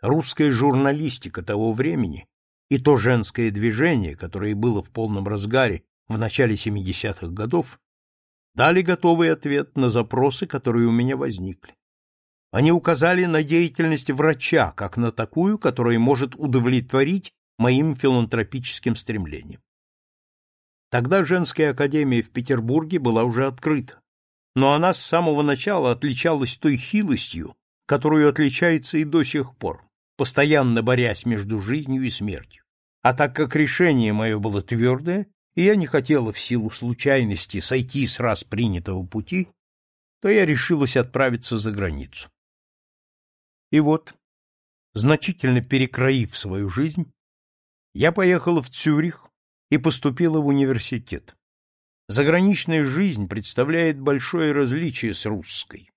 Русская журналистика того времени и то женское движение, которое было в полном разгаре в начале 70-х годов, дали готовый ответ на запросы, которые у меня возникли. Они указали на деятельность врача, как на такую, которая может удовлетворить моим филантропическим стремлениям. Тогда женская академия в Петербурге была уже открыта, но она с самого начала отличалась той хилостью, которую отличается и до сих пор, постоянно борясь между жизнью и смертью. А так как решение мое было твердое, и я не хотела в силу случайности сойти с раз принятого пути, то я решилась отправиться за границу. И вот, значительно перекроив свою жизнь, я поехала в Цюрих и поступила в университет. Заграничная жизнь представляет большое различие с русской.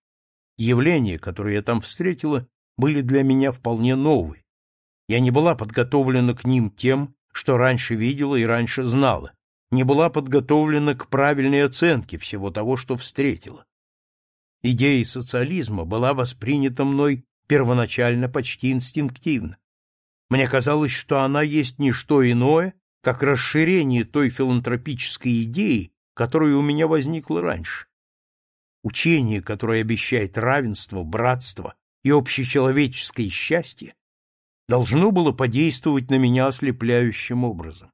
Явления, которые я там встретила, были для меня вполне новые. Я не была подготовлена к ним тем, что раньше видела и раньше знала, не была подготовлена к правильной оценке всего того, что встретила. Идея социализма была воспринята мной первоначально почти инстинктивно. Мне казалось, что она есть не что иное, как расширение той филантропической идеи, которая у меня возникла раньше. Учение, которое обещает равенство, братство и общечеловеческое счастье, должно было подействовать на меня ослепляющим образом.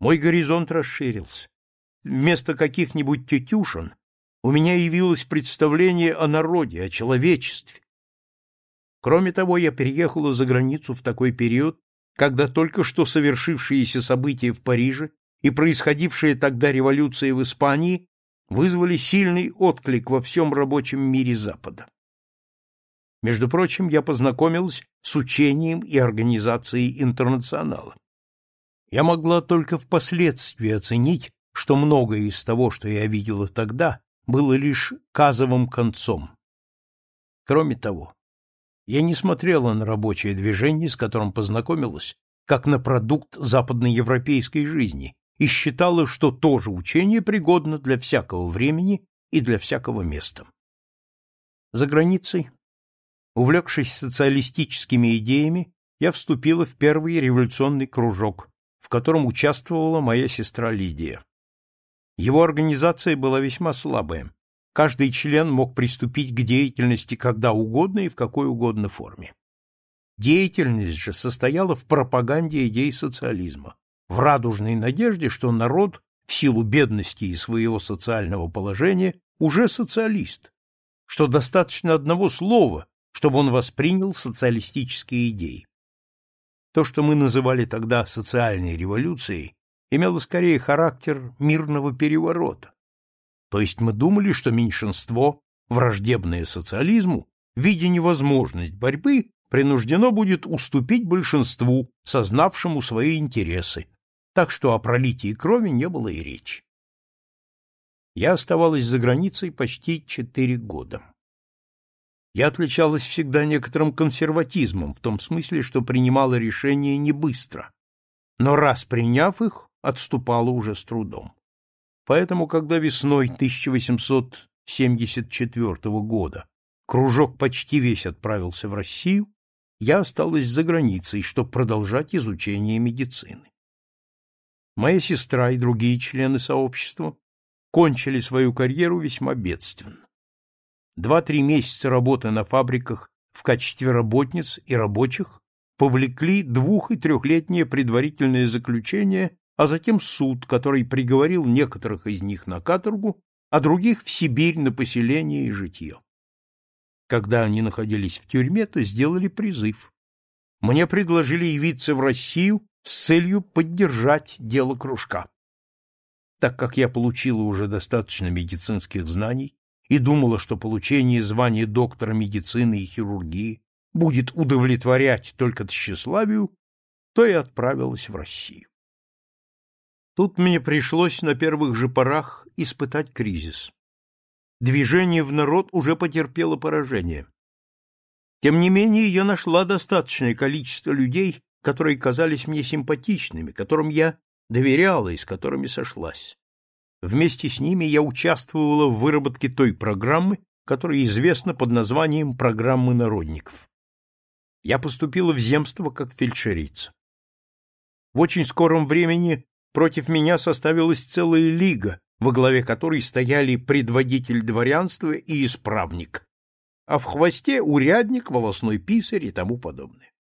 Мой горизонт расширился. Вместо каких-нибудь тетюшин у меня явилось представление о народе, о человечестве, Кроме того, я переехала за границу в такой период, когда только что совершившиеся события в Париже и происходившая тогда революция в Испании вызвали сильный отклик во всем рабочем мире Запада. Между прочим, я познакомилась с учением и организацией интернационала. Я могла только впоследствии оценить, что многое из того, что я видела тогда, было лишь казовым концом. Кроме того, я не смотрела на рабочее движение, с которым познакомилась, как на продукт западноевропейской жизни, и считала, что то же учение пригодно для всякого времени и для всякого места. За границей, увлекшись социалистическими идеями, я вступила в первый революционный кружок, в котором участвовала моя сестра Лидия. Его организация была весьма слабая, каждый член мог приступить к деятельности когда угодно и в какой угодно форме. Деятельность же состояла в пропаганде идей социализма, в радужной надежде, что народ в силу бедности и своего социального положения уже социалист, что достаточно одного слова, чтобы он воспринял социалистические идеи. То, что мы называли тогда социальной революцией, имело скорее характер мирного переворота, то есть мы думали, что меньшинство, враждебное социализму, видя невозможность борьбы, принуждено будет уступить большинству, сознавшему свои интересы, так что о пролитии крови не было и речи. Я оставалась за границей почти четыре года. Я отличалась всегда некоторым консерватизмом, в том смысле, что принимала решения не быстро, но раз приняв их, отступала уже с трудом. Поэтому, когда весной 1874 года кружок почти весь отправился в Россию, я осталась за границей, чтобы продолжать изучение медицины. Моя сестра и другие члены сообщества кончили свою карьеру весьма бедственно. Два-три месяца работы на фабриках в качестве работниц и рабочих повлекли двух- и трехлетнее предварительное заключение а затем суд, который приговорил некоторых из них на каторгу, а других в Сибирь на поселение и житье. Когда они находились в тюрьме, то сделали призыв. Мне предложили явиться в Россию с целью поддержать дело кружка. Так как я получила уже достаточно медицинских знаний и думала, что получение звания доктора медицины и хирургии будет удовлетворять только тщеславию, то и отправилась в Россию. Тут мне пришлось на первых же порах испытать кризис. Движение в народ уже потерпело поражение. Тем не менее, я нашла достаточное количество людей, которые казались мне симпатичными, которым я доверяла и с которыми сошлась. Вместе с ними я участвовала в выработке той программы, которая известна под названием «Программы народников». я поступила в земство как фельдшерица. В очень скором времени против меня составилась целая лига, во главе которой стояли предводитель дворянства и исправник, а в хвосте урядник, волосной писарь и тому подобное.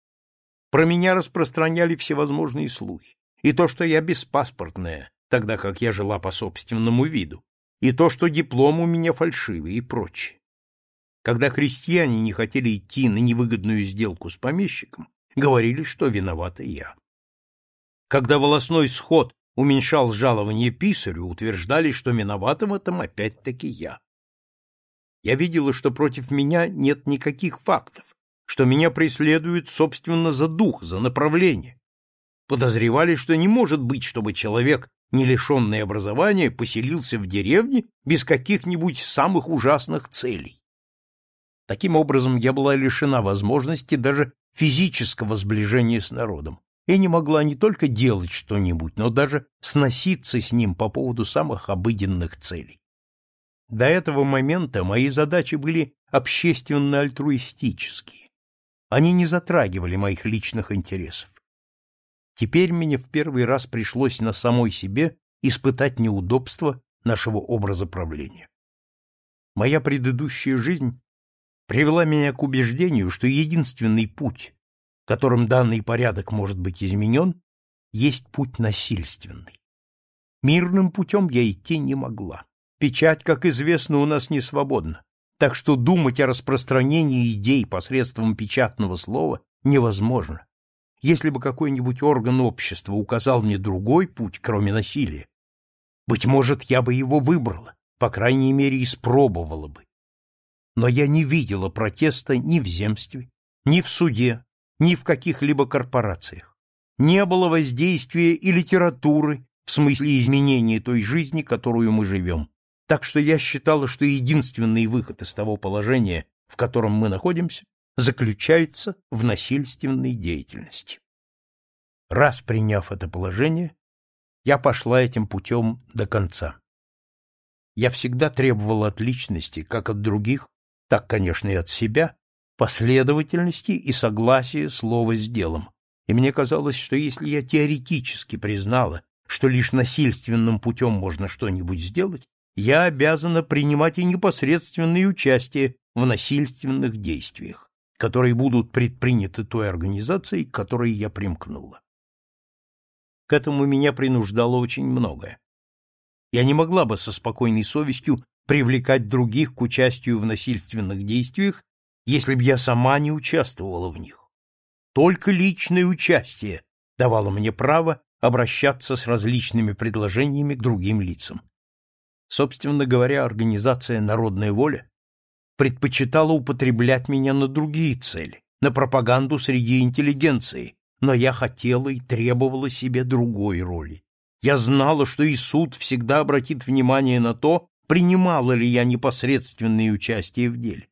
Про меня распространяли всевозможные слухи, и то, что я беспаспортная, тогда как я жила по собственному виду, и то, что диплом у меня фальшивый и прочее. Когда крестьяне не хотели идти на невыгодную сделку с помещиком, говорили, что виновата я. Когда волосной сход уменьшал жалование писарю, утверждали, что виновата в этом опять-таки я. Я видела, что против меня нет никаких фактов, что меня преследуют, собственно, за дух, за направление. Подозревали, что не может быть, чтобы человек, не лишенный образования, поселился в деревне без каких-нибудь самых ужасных целей. Таким образом, я была лишена возможности даже физического сближения с народом и не могла не только делать что-нибудь, но даже сноситься с ним по поводу самых обыденных целей. До этого момента мои задачи были общественно-альтруистические. Они не затрагивали моих личных интересов. Теперь мне в первый раз пришлось на самой себе испытать неудобства нашего образа правления. Моя предыдущая жизнь привела меня к убеждению, что единственный путь, которым данный порядок может быть изменен, есть путь насильственный. Мирным путем я идти не могла. Печать, как известно, у нас не свободна, так что думать о распространении идей посредством печатного слова невозможно. Если бы какой-нибудь орган общества указал мне другой путь, кроме насилия, быть может, я бы его выбрала, по крайней мере, испробовала бы но я не видела протеста ни в земстве, ни в суде, ни в каких-либо корпорациях. Не было воздействия и литературы в смысле изменения той жизни, которую мы живем. Так что я считала, что единственный выход из того положения, в котором мы находимся, заключается в насильственной деятельности. Раз приняв это положение, я пошла этим путем до конца. Я всегда требовала от личности, как от других, так, конечно, и от себя, последовательности и согласия слова с делом. И мне казалось, что если я теоретически признала, что лишь насильственным путем можно что-нибудь сделать, я обязана принимать и непосредственное участие в насильственных действиях, которые будут предприняты той организацией, к которой я примкнула. К этому меня принуждало очень многое. Я не могла бы со спокойной совестью привлекать других к участию в насильственных действиях, если б я сама не участвовала в них. Только личное участие давало мне право обращаться с различными предложениями к другим лицам. Собственно говоря, организация «Народная воля» предпочитала употреблять меня на другие цели, на пропаганду среди интеллигенции, но я хотела и требовала себе другой роли. Я знала, что и суд всегда обратит внимание на то, принимала ли я непосредственное участие в деле.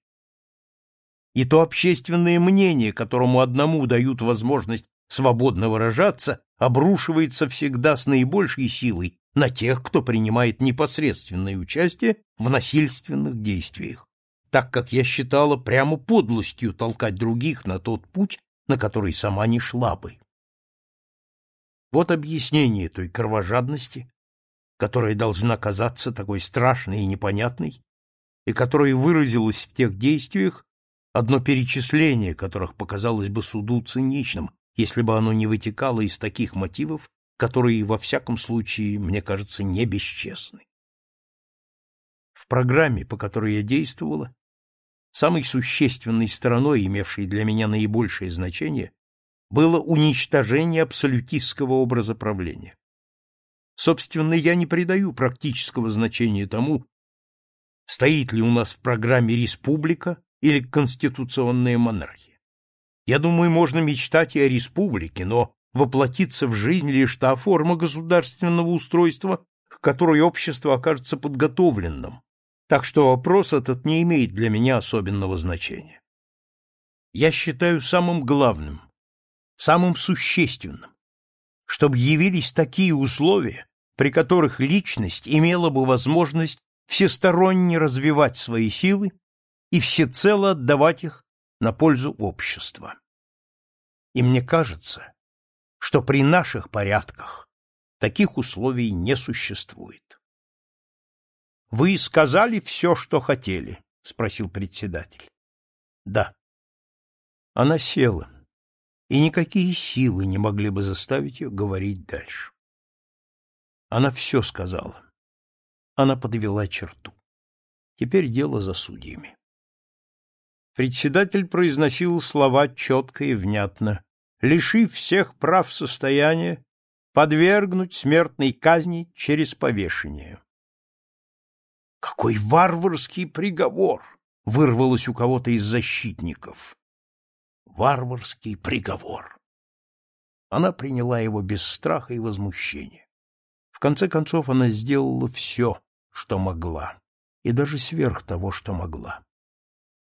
И то общественное мнение, которому одному дают возможность свободно выражаться, обрушивается всегда с наибольшей силой на тех, кто принимает непосредственное участие в насильственных действиях, так как я считала прямо подлостью толкать других на тот путь, на который сама не шла бы. Вот объяснение той кровожадности, которая должна казаться такой страшной и непонятной, и которая выразилась в тех действиях, одно перечисление которых показалось бы суду циничным, если бы оно не вытекало из таких мотивов, которые, во всяком случае, мне кажется, не бесчестны. В программе, по которой я действовала, самой существенной стороной, имевшей для меня наибольшее значение, было уничтожение абсолютистского образа правления. Собственно, я не придаю практического значения тому, стоит ли у нас в программе республика или конституционная монархия. Я думаю, можно мечтать и о республике, но воплотиться в жизнь лишь та форма государственного устройства, к которой общество окажется подготовленным. Так что вопрос этот не имеет для меня особенного значения. Я считаю самым главным, самым существенным, чтобы явились такие условия, при которых личность имела бы возможность всесторонне развивать свои силы и всецело отдавать их на пользу общества. И мне кажется, что при наших порядках таких условий не существует. Вы сказали все, что хотели, спросил председатель. Да. Она села, и никакие силы не могли бы заставить ее говорить дальше. Она все сказала. Она подвела черту. Теперь дело за судьями. Председатель произносил слова четко и внятно, лишив всех прав состояния, подвергнуть смертной казни через повешение. Какой варварский приговор! вырвалось у кого-то из защитников. Варварский приговор. Она приняла его без страха и возмущения. В конце концов она сделала все, что могла, и даже сверх того, что могла.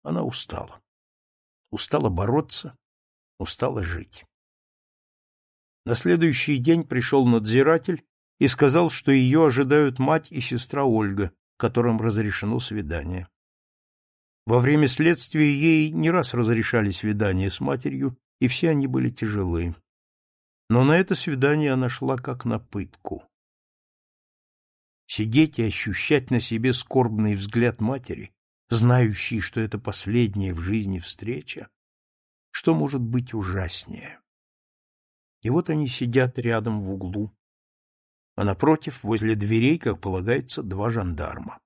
Она устала. Устала бороться, устала жить. На следующий день пришел надзиратель и сказал, что ее ожидают мать и сестра Ольга, которым разрешено свидание. Во время следствия ей не раз разрешали свидания с матерью, и все они были тяжелы. Но на это свидание она шла как на пытку. Сидеть и ощущать на себе скорбный взгляд матери, знающей, что это последняя в жизни встреча, что может быть ужаснее? И вот они сидят рядом в углу, а напротив, возле дверей, как полагается, два жандарма.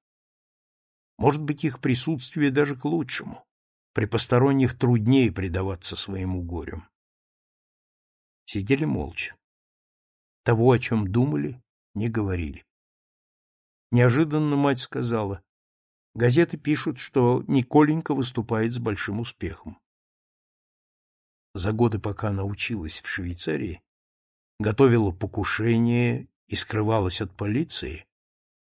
Может быть, их присутствие даже к лучшему. При посторонних труднее предаваться своему горю. Сидели молча. Того, о чем думали, не говорили. Неожиданно мать сказала, газеты пишут, что Николенька выступает с большим успехом за годы, пока она училась в Швейцарии, готовила покушение и скрывалась от полиции,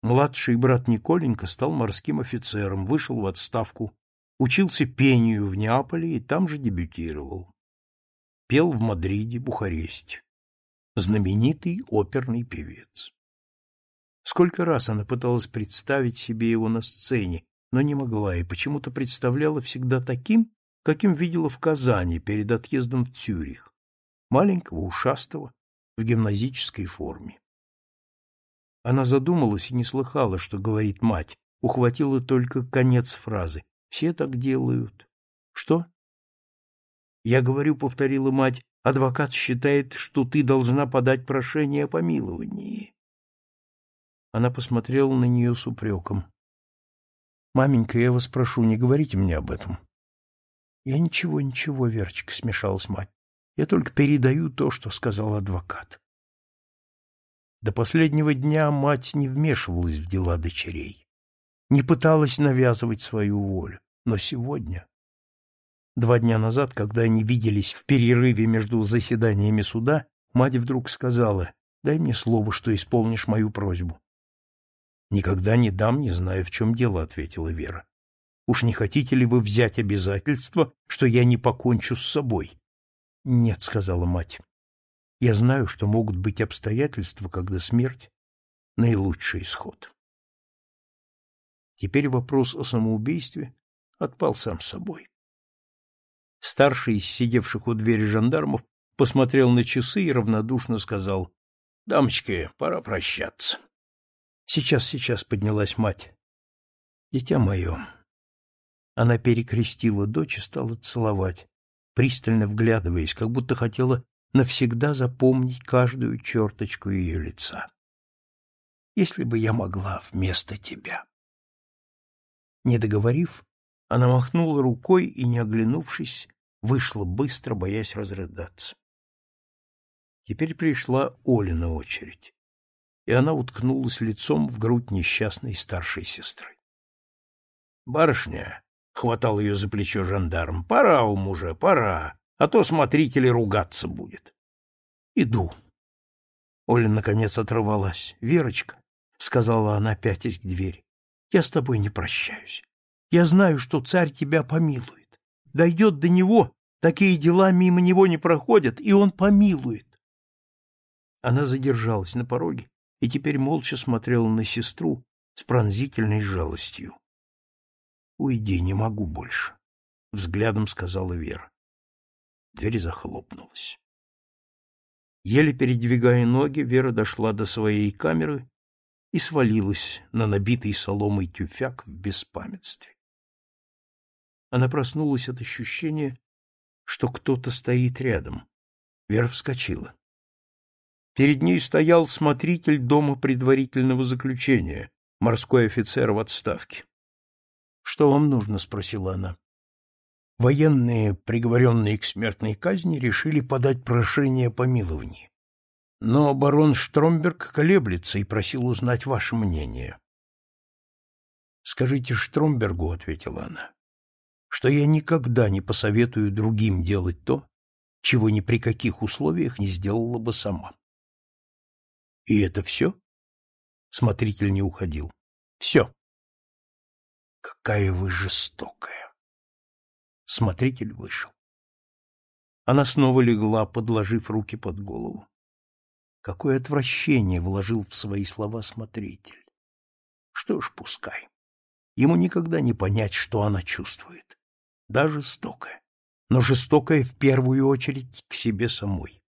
младший брат Николенька стал морским офицером, вышел в отставку, учился пению в Неаполе и там же дебютировал. Пел в Мадриде, Бухаресте. Знаменитый оперный певец. Сколько раз она пыталась представить себе его на сцене, но не могла и почему-то представляла всегда таким, каким видела в Казани перед отъездом в Цюрих, маленького, ушастого, в гимназической форме. Она задумалась и не слыхала, что говорит мать, ухватила только конец фразы. Все так делают. Что? Я говорю, повторила мать, адвокат считает, что ты должна подать прошение о помиловании. Она посмотрела на нее с упреком. Маменька, я вас прошу, не говорите мне об этом. Я ничего, ничего, Верочка, смешалась мать. Я только передаю то, что сказал адвокат. До последнего дня мать не вмешивалась в дела дочерей, не пыталась навязывать свою волю. Но сегодня, два дня назад, когда они виделись в перерыве между заседаниями суда, мать вдруг сказала, «Дай мне слово, что исполнишь мою просьбу». «Никогда не дам, не знаю, в чем дело», — ответила Вера. Уж не хотите ли вы взять обязательство, что я не покончу с собой? — Нет, — сказала мать. — Я знаю, что могут быть обстоятельства, когда смерть — наилучший исход. Теперь вопрос о самоубийстве отпал сам собой. Старший из сидевших у двери жандармов посмотрел на часы и равнодушно сказал, — Дамочки, пора прощаться. — Сейчас, сейчас, — поднялась мать. — Дитя мое, она перекрестила дочь и стала целовать, пристально вглядываясь, как будто хотела навсегда запомнить каждую черточку ее лица. «Если бы я могла вместо тебя». Не договорив, она махнула рукой и, не оглянувшись, вышла быстро, боясь разрыдаться. Теперь пришла Олина очередь, и она уткнулась лицом в грудь несчастной старшей сестры. — Барышня, — хватал ее за плечо жандарм. — Пора у мужа, пора, а то смотритель ругаться будет. — Иду. Оля, наконец, оторвалась. — Верочка, — сказала она, пятясь к двери, — я с тобой не прощаюсь. Я знаю, что царь тебя помилует. Дойдет до него, такие дела мимо него не проходят, и он помилует. Она задержалась на пороге и теперь молча смотрела на сестру с пронзительной жалостью. Уйди, не могу больше, взглядом сказала Вера. Дверь захлопнулась. Еле передвигая ноги, Вера дошла до своей камеры и свалилась на набитый соломой тюфяк в беспамятстве. Она проснулась от ощущения, что кто-то стоит рядом. Вера вскочила. Перед ней стоял смотритель дома предварительного заключения, морской офицер в отставке. — Что вам нужно? — спросила она. Военные, приговоренные к смертной казни, решили подать прошение о помиловании. Но барон Штромберг колеблется и просил узнать ваше мнение. «Скажите Штромбергу», — ответила она, — «что я никогда не посоветую другим делать то, чего ни при каких условиях не сделала бы сама». «И это все?» Смотритель не уходил. «Все». «Какая вы жестокая!» Смотритель вышел. Она снова легла, подложив руки под голову. Какое отвращение вложил в свои слова смотритель. Что ж, пускай. Ему никогда не понять, что она чувствует. Да, жестокая. Но жестокая в первую очередь к себе самой.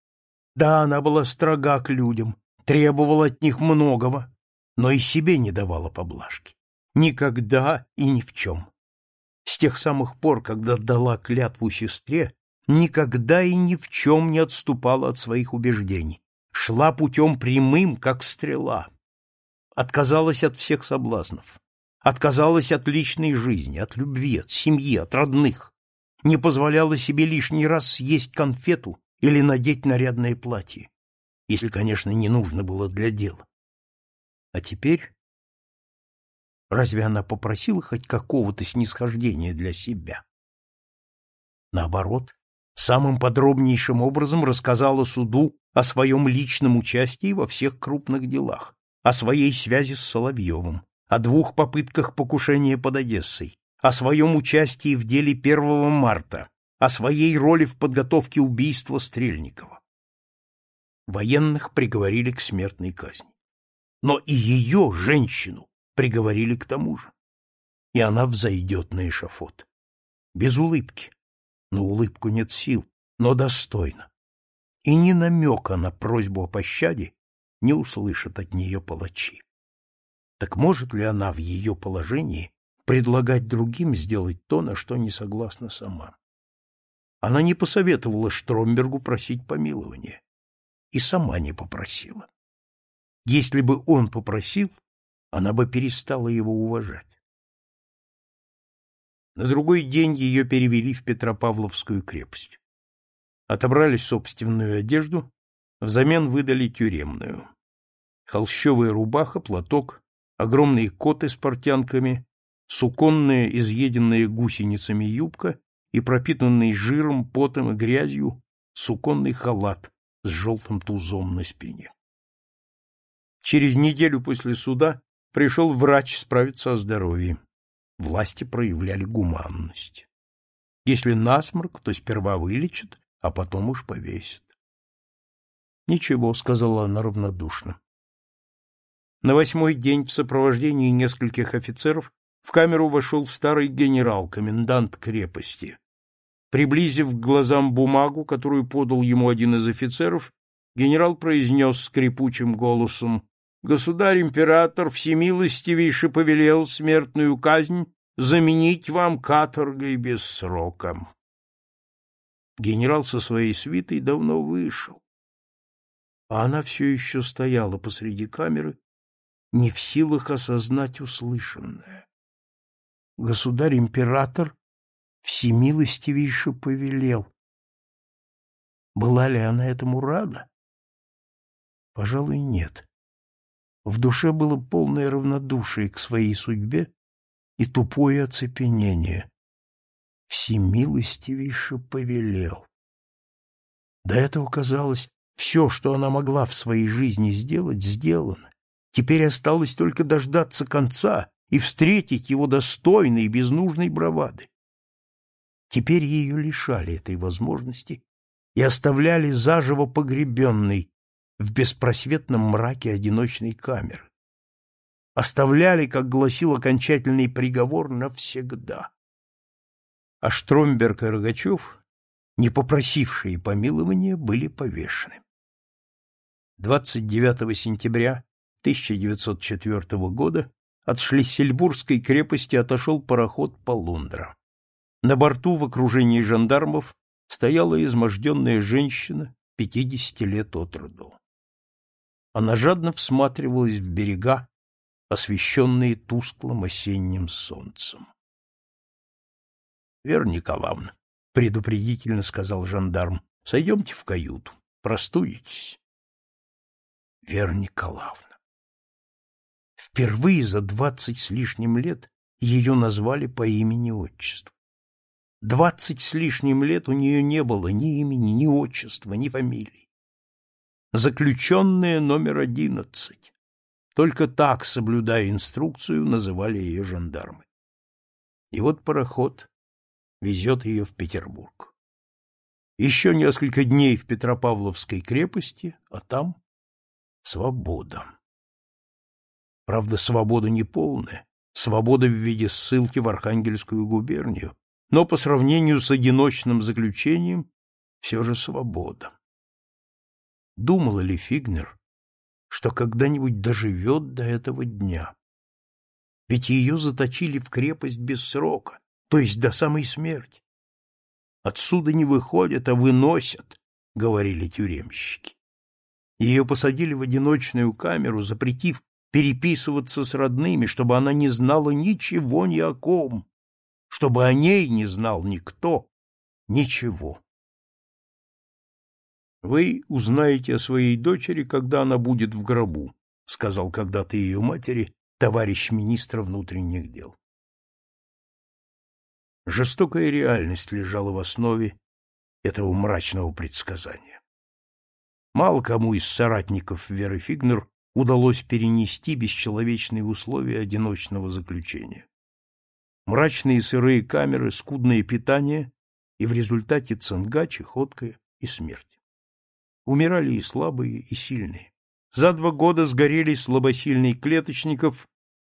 Да, она была строга к людям, требовала от них многого, но и себе не давала поблажки. Никогда и ни в чем. С тех самых пор, когда дала клятву сестре, никогда и ни в чем не отступала от своих убеждений шла путем прямым, как стрела. Отказалась от всех соблазнов. Отказалась от личной жизни, от любви, от семьи, от родных. Не позволяла себе лишний раз съесть конфету или надеть нарядное платье, если, конечно, не нужно было для дела. А теперь... Разве она попросила хоть какого-то снисхождения для себя? Наоборот, самым подробнейшим образом рассказала суду о своем личном участии во всех крупных делах, о своей связи с Соловьевым, о двух попытках покушения под Одессой, о своем участии в деле 1 марта, о своей роли в подготовке убийства Стрельникова. Военных приговорили к смертной казни. Но и ее, женщину, приговорили к тому же. И она взойдет на эшафот. Без улыбки. На улыбку нет сил, но достойно и ни намека на просьбу о пощаде не услышат от нее палачи. Так может ли она в ее положении предлагать другим сделать то, на что не согласна сама? Она не посоветовала Штромбергу просить помилования и сама не попросила. Если бы он попросил, она бы перестала его уважать. На другой день ее перевели в Петропавловскую крепость отобрали собственную одежду, взамен выдали тюремную. Холщовая рубаха, платок, огромные коты с портянками, суконная, изъеденная гусеницами юбка и пропитанный жиром, потом и грязью суконный халат с желтым тузом на спине. Через неделю после суда пришел врач справиться о здоровье. Власти проявляли гуманность. Если насморк, то сперва вылечат, а потом уж повесит. Ничего, сказала она равнодушно. На восьмой день в сопровождении нескольких офицеров в камеру вошел старый генерал, комендант крепости. Приблизив к глазам бумагу, которую подал ему один из офицеров, генерал произнес скрипучим голосом «Государь-император всемилостивейше повелел смертную казнь заменить вам каторгой без срока». Генерал со своей свитой давно вышел, а она все еще стояла посреди камеры, не в силах осознать услышанное. Государь-император всемилостивейше повелел. Была ли она этому рада? Пожалуй, нет. В душе было полное равнодушие к своей судьбе и тупое оцепенение всемилостивейше повелел. До этого казалось, все, что она могла в своей жизни сделать, сделано. Теперь осталось только дождаться конца и встретить его достойной и без нужной бравады. Теперь ее лишали этой возможности и оставляли заживо погребенной в беспросветном мраке одиночной камеры. Оставляли, как гласил окончательный приговор, навсегда а Штромберг и Рогачев не попросившие помилования, были повешены. 29 сентября 1904 года от Шлиссельбургской крепости отошел пароход Полундра. На борту в окружении жандармов стояла изможденная женщина, пятидесяти лет от роду. Она жадно всматривалась в берега, освещенные тусклым осенним солнцем. — Вера Николаевна, — предупредительно сказал жандарм, — сойдемте в каюту, простудитесь. Вера Николаевна. Впервые за двадцать с лишним лет ее назвали по имени-отчеству. Двадцать с лишним лет у нее не было ни имени, ни отчества, ни фамилии. Заключенная номер одиннадцать. Только так, соблюдая инструкцию, называли ее жандармы. И вот пароход везет ее в Петербург. Еще несколько дней в Петропавловской крепости, а там свобода. Правда, свобода не полная, свобода в виде ссылки в Архангельскую губернию, но по сравнению с одиночным заключением все же свобода. Думала ли Фигнер, что когда-нибудь доживет до этого дня? Ведь ее заточили в крепость без срока, то есть до самой смерти. Отсюда не выходят, а выносят, — говорили тюремщики. Ее посадили в одиночную камеру, запретив переписываться с родными, чтобы она не знала ничего ни о ком, чтобы о ней не знал никто ничего. Вы узнаете о своей дочери, когда она будет в гробу, сказал когда-то ее матери товарищ министра внутренних дел. Жестокая реальность лежала в основе этого мрачного предсказания. Мало кому из соратников Веры Фигнер удалось перенести бесчеловечные условия одиночного заключения мрачные сырые камеры, скудное питание и в результате цинга, чехотка и смерть. Умирали и слабые, и сильные. За два года сгорели слабосильный Клеточников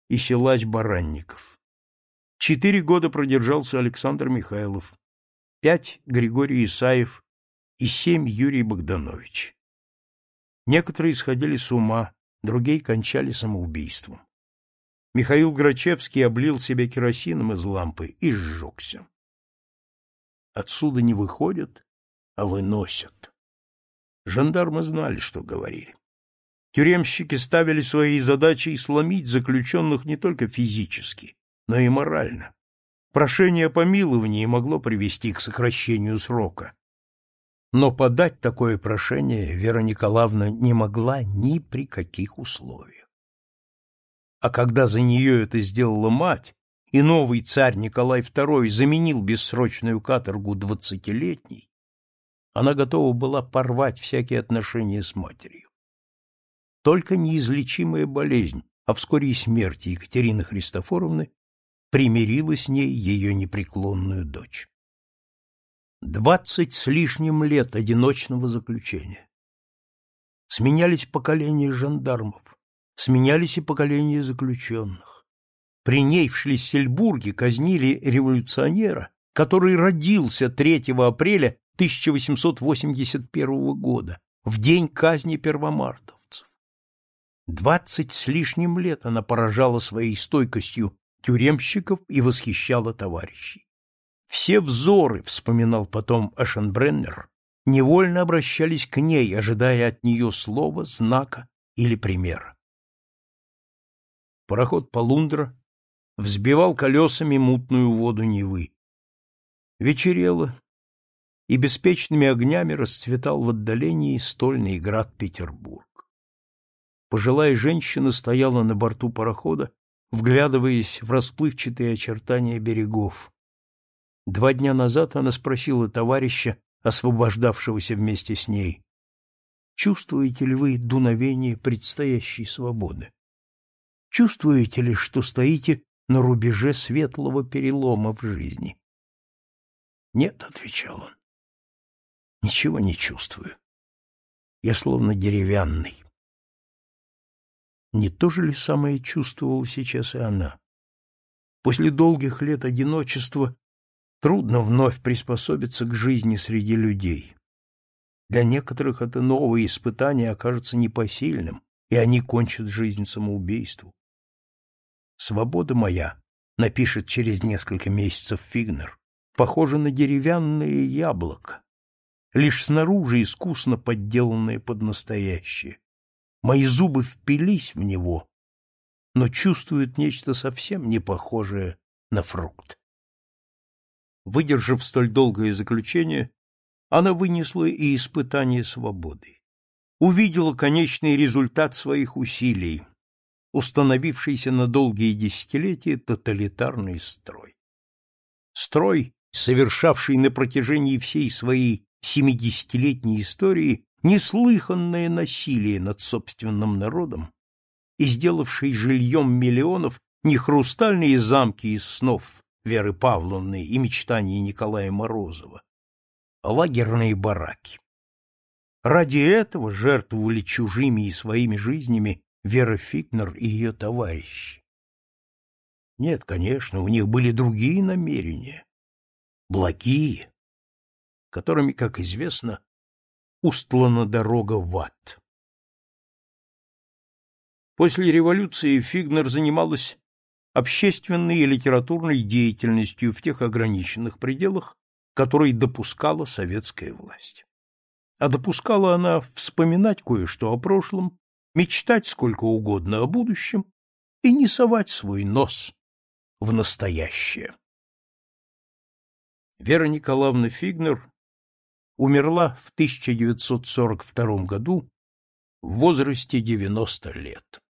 и силач Баранников. Четыре года продержался Александр Михайлов, пять — Григорий Исаев и семь — Юрий Богданович. Некоторые сходили с ума, другие кончали самоубийством. Михаил Грачевский облил себя керосином из лампы и сжегся. Отсюда не выходят, а выносят. Жандармы знали, что говорили. Тюремщики ставили своей задачей сломить заключенных не только физически, но и морально. Прошение о помиловании могло привести к сокращению срока. Но подать такое прошение Вера Николаевна не могла ни при каких условиях. А когда за нее это сделала мать, и новый царь Николай II заменил бессрочную каторгу двадцатилетней, она готова была порвать всякие отношения с матерью. Только неизлечимая болезнь, а вскоре и смерть Екатерины Христофоровны примирила с ней ее непреклонную дочь. Двадцать с лишним лет одиночного заключения. Сменялись поколения жандармов, сменялись и поколения заключенных. При ней в Шлиссельбурге казнили революционера, который родился 3 апреля 1881 года, в день казни первомартовцев. Двадцать с лишним лет она поражала своей стойкостью тюремщиков и восхищала товарищей. Все взоры, вспоминал потом Эшенбреннер, невольно обращались к ней, ожидая от нее слова, знака или примера. Пароход Полундра взбивал колесами мутную воду Невы. Вечерело, и беспечными огнями расцветал в отдалении стольный град Петербург. Пожилая женщина стояла на борту парохода, вглядываясь в расплывчатые очертания берегов. Два дня назад она спросила товарища, освобождавшегося вместе с ней, «Чувствуете ли вы дуновение предстоящей свободы?» Чувствуете ли, что стоите на рубеже светлого перелома в жизни? Нет, отвечал он. Ничего не чувствую. Я словно деревянный. Не то же ли самое чувствовала сейчас и она? После долгих лет одиночества Трудно вновь приспособиться к жизни среди людей. Для некоторых это новое испытание окажется непосильным, и они кончат жизнь самоубийству. «Свобода моя», — напишет через несколько месяцев Фигнер, — «похожа на деревянное яблоко, лишь снаружи искусно подделанное под настоящее. Мои зубы впились в него, но чувствуют нечто совсем не похожее на фрукт. Выдержав столь долгое заключение, она вынесла и испытание свободы. Увидела конечный результат своих усилий, установившийся на долгие десятилетия тоталитарный строй. Строй, совершавший на протяжении всей своей семидесятилетней истории неслыханное насилие над собственным народом и сделавший жильем миллионов не хрустальные замки из снов Веры Павловны и мечтаний Николая Морозова, а лагерные бараки. Ради этого жертвовали чужими и своими жизнями Вера Фикнер и ее товарищи. Нет, конечно, у них были другие намерения, благие, которыми, как известно, устлана дорога в ад. После революции Фигнер занималась общественной и литературной деятельностью в тех ограниченных пределах, которые допускала советская власть. А допускала она вспоминать кое-что о прошлом, мечтать сколько угодно о будущем и не совать свой нос в настоящее. Вера Николаевна Фигнер умерла в 1942 году в возрасте 90 лет.